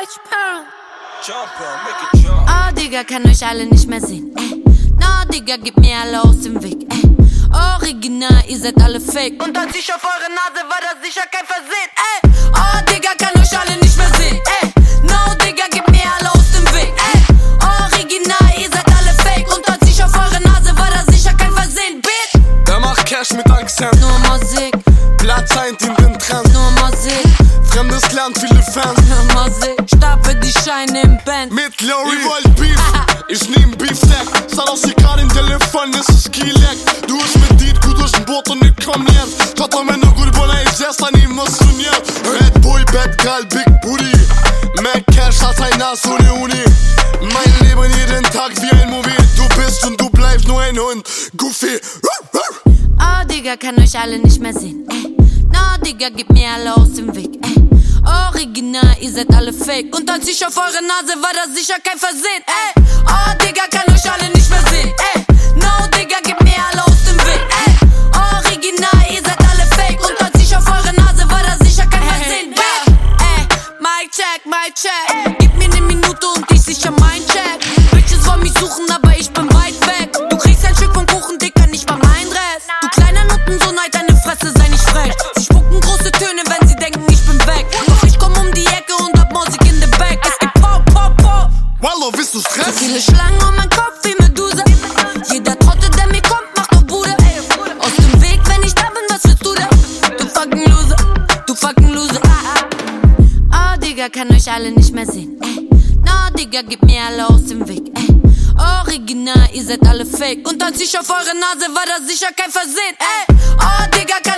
Rich Pound. Oh, Digga, kann euch alle nicht mehr sehen. Ey. No, Digga, gib mir alle aus dem Weg. Ey. Original, ihr seid alle fake. Und als ich auf eure Nase war das sicher kein Versehen. Ey. Oh, Digga, kann euch alle nicht mehr sehen. Ey. No, Digga, gib mir alle aus dem Weg. Ey. Original, ihr seid alle fake. Und als ich auf eure Nase war das sicher kein Versehen. Bitch. Der macht Cash mit Akzent. Nur Musik. Platz ein in den Trend. Nur Musik. Land, viele Fans. Nur Musik. Stapel die Scheine im Band. Mit Lori. Ihr wollt Beef. Ich nehm Beefstack. Sag aus, sie gerade im Telefon, es ist Skilek. Du bist mit dit, gut durch ein Boot und ich komm jetzt. Tata, wenn du gut bona, ich erst an ihm was trainiert. Red Boy, Bad Girl, Big Booty. Mac Cash hat ein Nas ohne Uni. Mein Leben jeden Tag wie ein Movie. Du bist und du bleibst nur ein Hund. Goofy. Oh, Digga, kann euch alle nicht mehr sehen. Ey. No, Digga, gib mir alle aus dem Weg. Ey. Original, ihr seid alle fake. Und als ich auf eure Nase war das sicher kein Versehen. Ey. Kann euch alle nicht mehr sehen. Ey. No, Digga, gib mir alle aus dem Weg. Ey. Original, ihr seid alle fake. Und als ich auf eure Nase war das sicher kein Versehen. Ey. Oh, Digga, kann